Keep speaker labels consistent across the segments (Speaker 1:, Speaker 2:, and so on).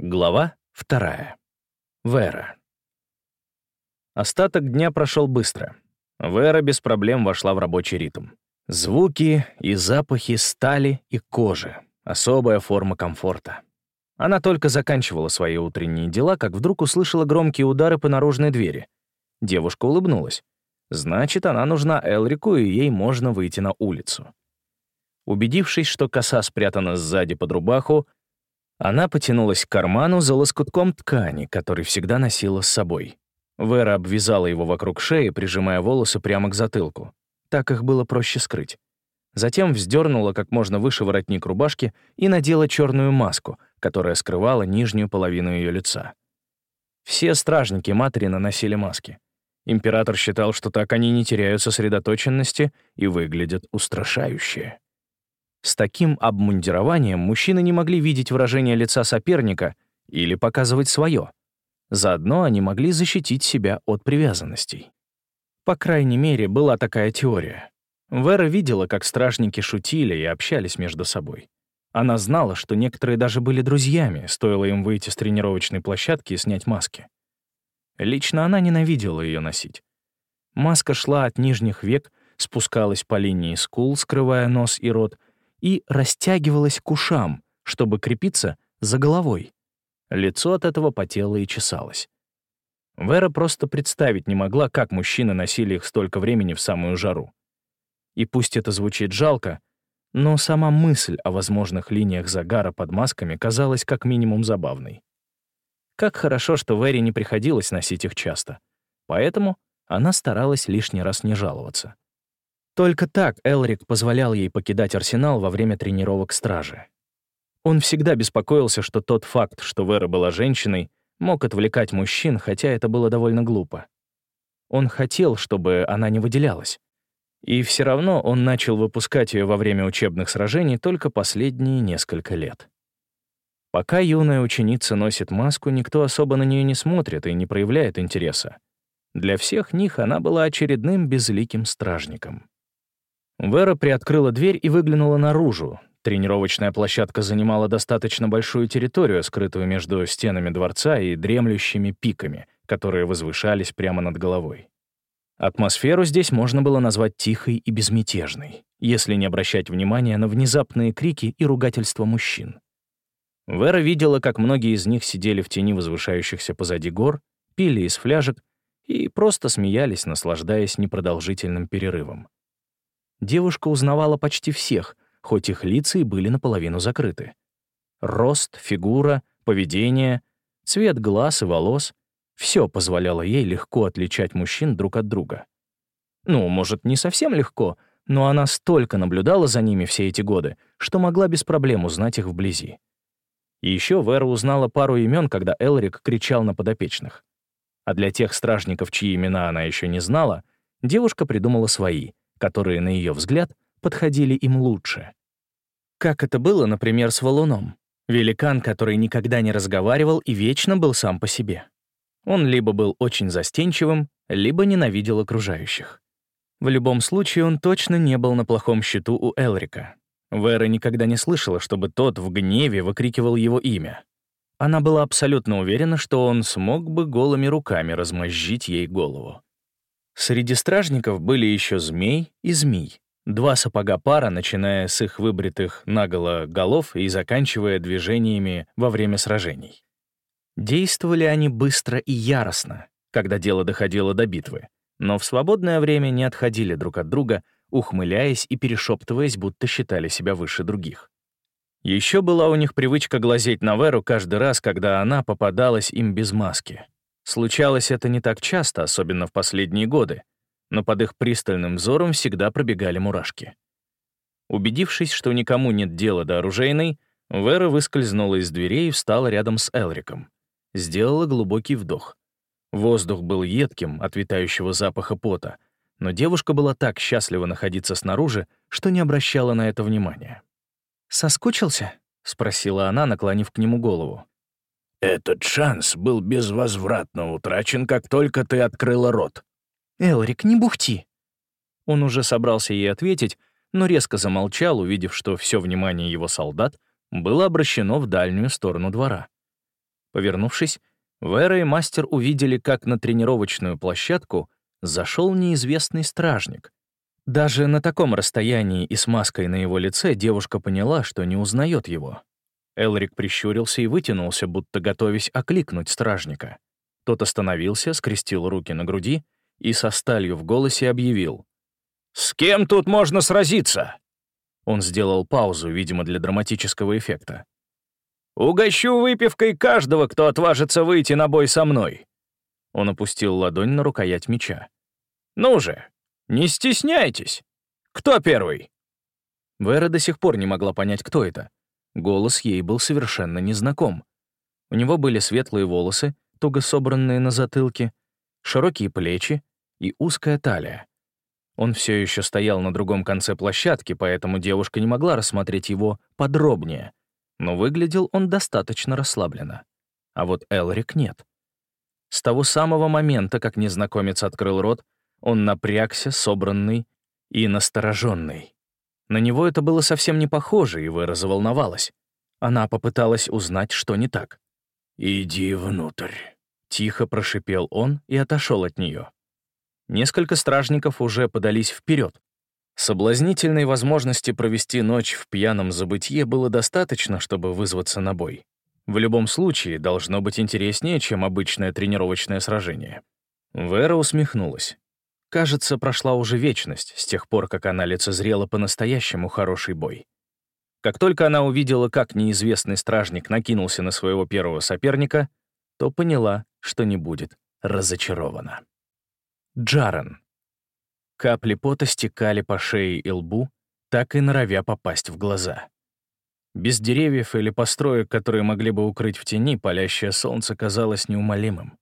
Speaker 1: Глава вторая. Вера. Остаток дня прошел быстро. Вера без проблем вошла в рабочий ритм. Звуки и запахи стали и кожи. Особая форма комфорта. Она только заканчивала свои утренние дела, как вдруг услышала громкие удары по наружной двери. Девушка улыбнулась. Значит, она нужна Элрику, и ей можно выйти на улицу. Убедившись, что коса спрятана сзади под рубаху, она потянулась к карману за лоскутком ткани, который всегда носила с собой. Вера обвязала его вокруг шеи, прижимая волосы прямо к затылку. Так их было проще скрыть. Затем вздернула как можно выше воротник рубашки и надела черную маску, которая скрывала нижнюю половину ее лица. Все стражники матери наносили маски. Император считал, что так они не теряют сосредоточенности и выглядят устрашающе. С таким обмундированием мужчины не могли видеть выражение лица соперника или показывать свое. Заодно они могли защитить себя от привязанностей. По крайней мере, была такая теория. Вера видела, как стражники шутили и общались между собой. Она знала, что некоторые даже были друзьями, стоило им выйти с тренировочной площадки и снять маски. Лично она ненавидела ее носить. Маска шла от нижних век, спускалась по линии скул, скрывая нос и рот, и растягивалась к ушам, чтобы крепиться за головой. Лицо от этого потело и чесалось. Вера просто представить не могла, как мужчины носили их столько времени в самую жару. И пусть это звучит жалко, но сама мысль о возможных линиях загара под масками казалась как минимум забавной. Как хорошо, что Вере не приходилось носить их часто. Поэтому она старалась лишний раз не жаловаться. Только так Элрик позволял ей покидать арсенал во время тренировок стражи. Он всегда беспокоился, что тот факт, что Вера была женщиной, мог отвлекать мужчин, хотя это было довольно глупо. Он хотел, чтобы она не выделялась. И все равно он начал выпускать ее во время учебных сражений только последние несколько лет. Пока юная ученица носит маску, никто особо на нее не смотрит и не проявляет интереса. Для всех них она была очередным безликим стражником. Вера приоткрыла дверь и выглянула наружу. Тренировочная площадка занимала достаточно большую территорию, скрытую между стенами дворца и дремлющими пиками, которые возвышались прямо над головой. Атмосферу здесь можно было назвать тихой и безмятежной, если не обращать внимания на внезапные крики и ругательства мужчин. Вера видела, как многие из них сидели в тени возвышающихся позади гор, пили из фляжек и просто смеялись, наслаждаясь непродолжительным перерывом. Девушка узнавала почти всех, хоть их лица и были наполовину закрыты. Рост, фигура, поведение, цвет глаз и волос — все позволяло ей легко отличать мужчин друг от друга. Ну, может, не совсем легко, но она столько наблюдала за ними все эти годы, что могла без проблем узнать их вблизи. Еще Вера узнала пару имен, когда Элрик кричал на подопечных. А для тех стражников, чьи имена она еще не знала, девушка придумала свои, которые, на ее взгляд, подходили им лучше. Как это было, например, с валуном. Великан, который никогда не разговаривал и вечно был сам по себе. Он либо был очень застенчивым, либо ненавидел окружающих. В любом случае, он точно не был на плохом счету у Элрика. Вера никогда не слышала, чтобы тот в гневе выкрикивал его имя. Она была абсолютно уверена, что он смог бы голыми руками размозжить ей голову. Среди стражников были еще змей и змей. Два сапога пара, начиная с их выбритых наголо голов и заканчивая движениями во время сражений. Действовали они быстро и яростно, когда дело доходило до битвы, но в свободное время не отходили друг от друга, ухмыляясь и перешептываясь, будто считали себя выше других. Еще была у них привычка глазеть на Веру каждый раз, когда она попадалась им без маски. Случалось это не так часто, особенно в последние годы, но под их пристальным взором всегда пробегали мурашки. Убедившись, что никому нет дела до оружейной, Вера выскользнула из дверей и встала рядом с Элриком. Сделала глубокий вдох. Воздух был едким от витающего запаха пота, но девушка была так счастлива находиться снаружи, что не обращала на это внимания. «Соскучился?» — спросила она, наклонив к нему голову.
Speaker 2: Этот шанс был безвозвратно утрачен, как только ты открыла рот.
Speaker 1: Элрик, не бухти. Он уже собрался ей ответить, но резко замолчал, увидев, что все внимание его солдат было обращено в дальнюю сторону двора. Повернувшись, Вера и мастер увидели, как на тренировочную площадку зашел неизвестный стражник. Даже на таком расстоянии и с маской на его лице девушка поняла, что не узнает его. Элрик прищурился и вытянулся, будто готовясь окликнуть стражника. Тот остановился, скрестил руки на груди и со сталью в голосе объявил. «С кем тут можно сразиться?» Он сделал паузу, видимо, для драматического эффекта. «Угощу выпивкой каждого, кто отважится выйти на бой со мной!» Он опустил ладонь на рукоять меча. «Ну же, не стесняйтесь! Кто первый?» Вера до сих пор не могла понять, кто это. Голос ей был совершенно незнаком. У него были светлые волосы, туго собранные на затылке, широкие плечи и узкая талия. Он все еще стоял на другом конце площадки, поэтому девушка не могла рассмотреть его подробнее, но выглядел он достаточно расслабленно. А вот Элрик нет. С того самого момента, как незнакомец открыл рот, он напрягся, собранный и настороженный. На него это было совсем не похоже, и Вера заволновалась. Она попыталась узнать, что не так. «Иди внутрь», — тихо прошипел он и отошел от нее. Несколько стражников уже подались вперед. Соблазнительной возможности провести ночь в пьяном забытье было достаточно, чтобы вызваться на бой. В любом случае, должно быть интереснее, чем обычное тренировочное сражение. Вера усмехнулась. Кажется, прошла уже вечность с тех пор, как она лицезрела по-настоящему хороший бой. Как только она увидела, как неизвестный стражник накинулся на своего первого соперника, то поняла, что не будет разочарована. Джарен. Капли пота стекали по шее и лбу, так и норовя попасть в глаза. Без деревьев или построек, которые могли бы укрыть в тени, палящее солнце казалось неумолимым.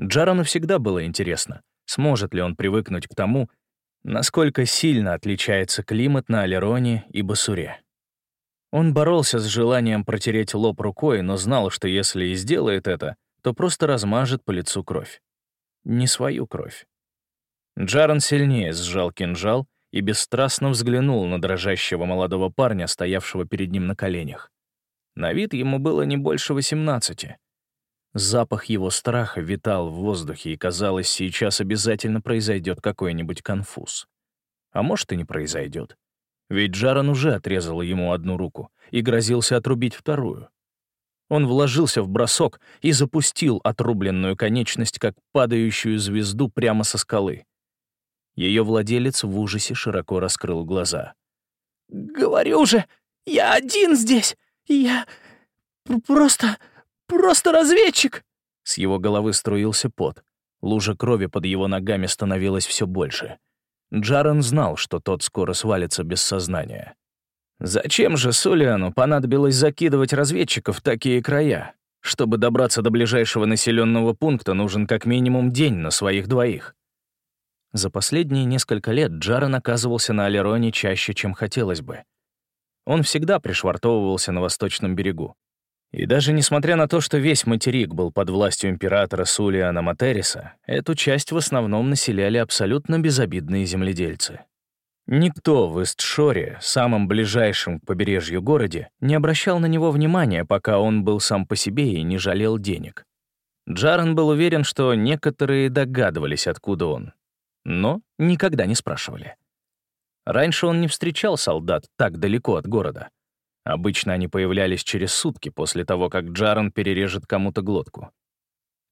Speaker 1: Джарану всегда было интересно, сможет ли он привыкнуть к тому, насколько сильно отличается климат на Алероне и Басуре. Он боролся с желанием протереть лоб рукой, но знал, что если и сделает это, то просто размажет по лицу кровь. Не свою кровь. Джаран сильнее сжал кинжал и бесстрастно взглянул на дрожащего молодого парня, стоявшего перед ним на коленях. На вид ему было не больше восемнадцати. Запах его страха витал в воздухе, и казалось, сейчас обязательно произойдет какой-нибудь конфуз. А может, и не произойдет. Ведь Джаран уже отрезал ему одну руку и грозился отрубить вторую. Он вложился в бросок и запустил отрубленную конечность, как падающую звезду прямо со скалы. Ее владелец в ужасе широко раскрыл глаза.
Speaker 3: «Говорю же, я один здесь! Я просто, просто разведчик!»
Speaker 1: С его головы струился пот. Лужа крови под его ногами становилась все больше. Джарен знал, что тот скоро свалится без сознания. Зачем же Солиану понадобилось закидывать разведчиков в такие края? Чтобы добраться до ближайшего населенного пункта, нужен как минимум день на своих двоих. За последние несколько лет Джарен оказывался на Алероне чаще, чем хотелось бы. Он всегда пришвартовывался на восточном берегу. И даже несмотря на то, что весь материк был под властью императора Сулиана Материса, эту часть в основном населяли абсолютно безобидные земледельцы. Никто в Истшоре, самом ближайшем к побережью городе, не обращал на него внимания, пока он был сам по себе и не жалел денег. Джарен был уверен, что некоторые догадывались, откуда он, но никогда не спрашивали. Раньше он не встречал солдат так далеко от города. Обычно они появлялись через сутки после того, как Джаран перережет кому-то глотку.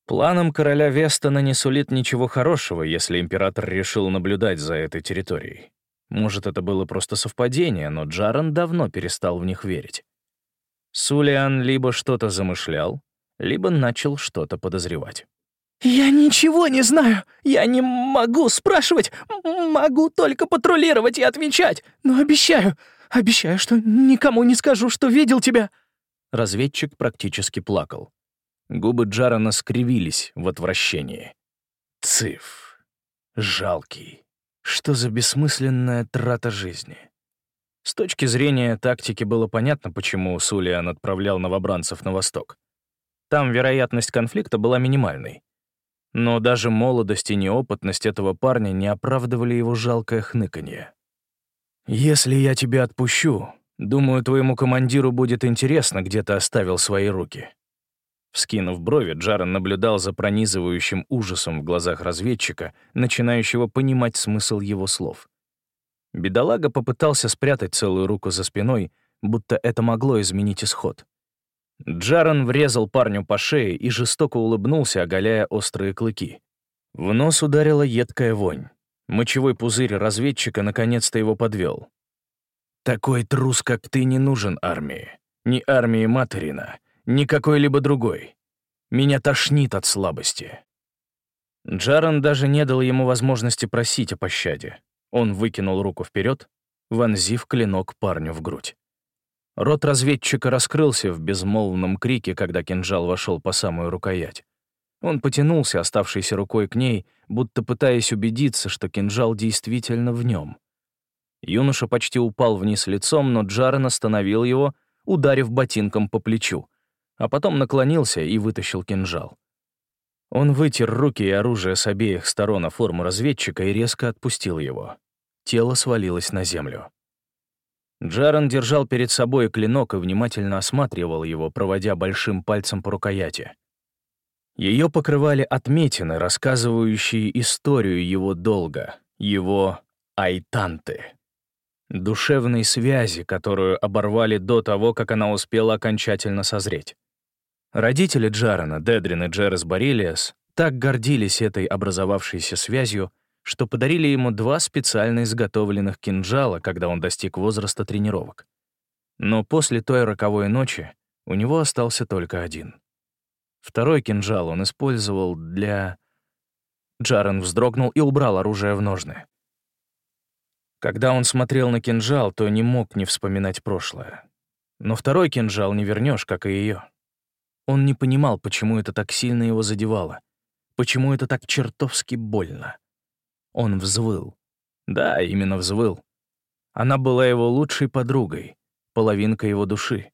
Speaker 1: Планам короля Вестона не сулит ничего хорошего, если император решил наблюдать за этой территорией. Может, это было просто совпадение, но Джаран давно перестал в них верить. Сулиан либо что-то замышлял, либо начал что-то подозревать.
Speaker 3: «Я ничего не знаю. Я не могу спрашивать. Могу только патрулировать и отвечать. Но обещаю, обещаю, что никому не скажу, что видел тебя».
Speaker 1: Разведчик практически плакал. Губы Джарана скривились в отвращении. Циф. Жалкий. Что за бессмысленная трата жизни? С точки зрения тактики было понятно, почему Сулиан отправлял новобранцев на восток. Там вероятность конфликта была минимальной. Но даже молодость и неопытность этого парня не оправдывали его жалкое хныканье. «Если я тебя отпущу, думаю, твоему командиру будет интересно, где ты оставил свои руки». Вскинув брови, Джаран наблюдал за пронизывающим ужасом в глазах разведчика, начинающего понимать смысл его слов. Бедолага попытался спрятать целую руку за спиной, будто это могло изменить исход. Джаран врезал парню по шее и жестоко улыбнулся, оголяя острые клыки. В нос ударила едкая вонь. Мочевой пузырь разведчика наконец-то его подвел. «Такой трус, как ты, не нужен армии. Ни армии Материна, ни какой-либо другой. Меня тошнит от слабости». Джаран даже не дал ему возможности просить о пощаде. Он выкинул руку вперед, вонзив клинок парню в грудь. Рот разведчика раскрылся в безмолвном крике, когда кинжал вошел по самую рукоять. Он потянулся оставшейся рукой к ней, будто пытаясь убедиться, что кинжал действительно в нем. Юноша почти упал вниз лицом, но Джарен остановил его, ударив ботинком по плечу, а потом наклонился и вытащил кинжал. Он вытер руки и оружие с обеих сторон о форму разведчика и резко отпустил его. Тело свалилось на землю. Джаран держал перед собой клинок и внимательно осматривал его, проводя большим пальцем по рукояти. Ее покрывали отметины, рассказывающие историю его долга, его айтанты. Душевной связи, которую оборвали до того, как она успела окончательно созреть. Родители Джарана, Дедрин и Джерес Борилиас, так гордились этой образовавшейся связью, что подарили ему два специально изготовленных кинжала, когда он достиг возраста тренировок. Но после той роковой ночи у него остался только один. Второй кинжал он использовал для... Джарен вздрогнул и убрал оружие в ножны. Когда он смотрел на кинжал, то не мог не вспоминать прошлое. Но второй кинжал не вернешь, как и ее. Он не понимал, почему это так сильно его задевало, почему это так чертовски больно. Он взвыл. Да, именно взвыл. Она была его лучшей подругой, половинка его души.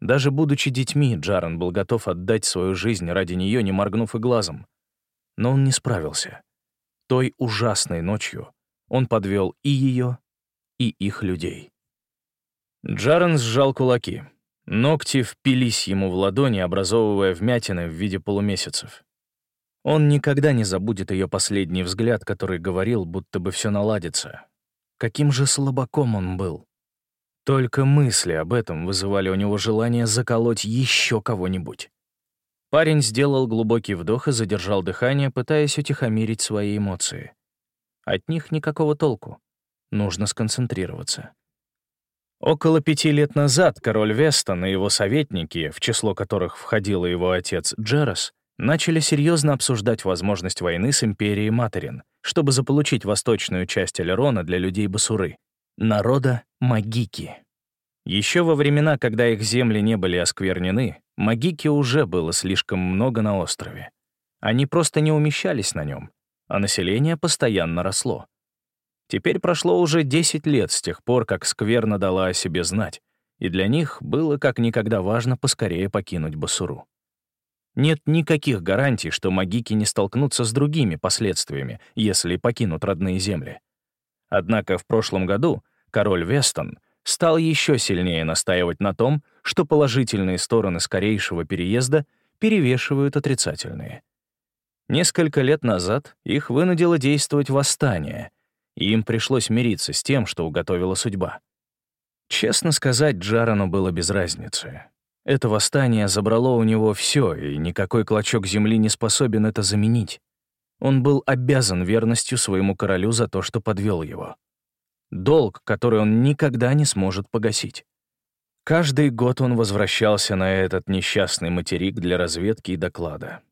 Speaker 1: Даже будучи детьми, Джаран был готов отдать свою жизнь ради нее, не моргнув и глазом. Но он не справился. Той ужасной ночью он подвел и ее, и их людей. Джаран сжал кулаки. Ногти впились ему в ладони, образовывая вмятины в виде полумесяцев. Он никогда не забудет ее последний взгляд, который говорил, будто бы все наладится. Каким же слабаком он был. Только мысли об этом вызывали у него желание заколоть еще кого-нибудь. Парень сделал глубокий вдох и задержал дыхание, пытаясь утихомирить свои эмоции. От них никакого толку. Нужно сконцентрироваться. Около пяти лет назад король Вестон и его советники, в число которых входил его отец Джерос, начали серьезно обсуждать возможность войны с империей Материн, чтобы заполучить восточную часть Элерона для людей Басуры, народа Магики. Еще во времена, когда их земли не были осквернены, Магики уже было слишком много на острове. Они просто не умещались на нем, а население постоянно росло. Теперь прошло уже 10 лет с тех пор, как скверно дала о себе знать, и для них было как никогда важно поскорее покинуть Басуру. Нет никаких гарантий, что магики не столкнутся с другими последствиями, если покинут родные земли. Однако в прошлом году король Вестон стал еще сильнее настаивать на том, что положительные стороны скорейшего переезда перевешивают отрицательные. Несколько лет назад их вынудило действовать восстание, и им пришлось мириться с тем, что уготовила судьба. Честно сказать, Джарану было без разницы. Это восстание забрало у него все, и никакой клочок земли не способен это заменить. Он был обязан верностью своему королю за то, что подвел его. Долг, который он никогда не сможет погасить. Каждый год он возвращался на этот несчастный материк для разведки и доклада.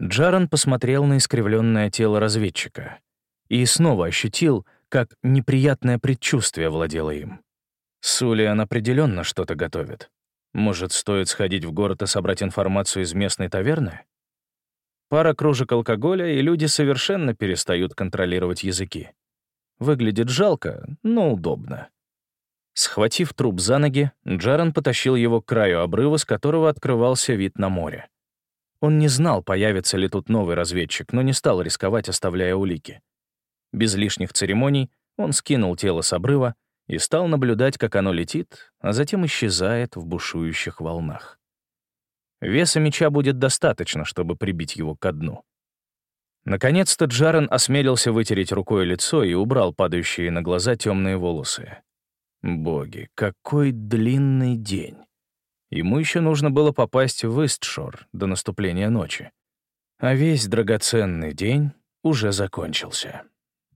Speaker 1: Джаран посмотрел на искривленное тело разведчика и снова ощутил, как неприятное предчувствие владело им. Сулиан определенно что-то готовит. Может, стоит сходить в город и собрать информацию из местной таверны? Пара кружек алкоголя, и люди совершенно перестают контролировать языки. Выглядит жалко, но удобно. Схватив труп за ноги, Джаран потащил его к краю обрыва, с которого открывался вид на море. Он не знал, появится ли тут новый разведчик, но не стал рисковать, оставляя улики. Без лишних церемоний он скинул тело с обрыва и стал наблюдать, как оно летит, а затем исчезает в бушующих волнах. Веса меча будет достаточно, чтобы прибить его ко дну. Наконец-то Джарен осмелился вытереть рукой лицо и убрал падающие на глаза темные волосы. Боги, какой длинный день. Ему еще нужно было попасть в Истшор до наступления ночи. А весь драгоценный день уже закончился.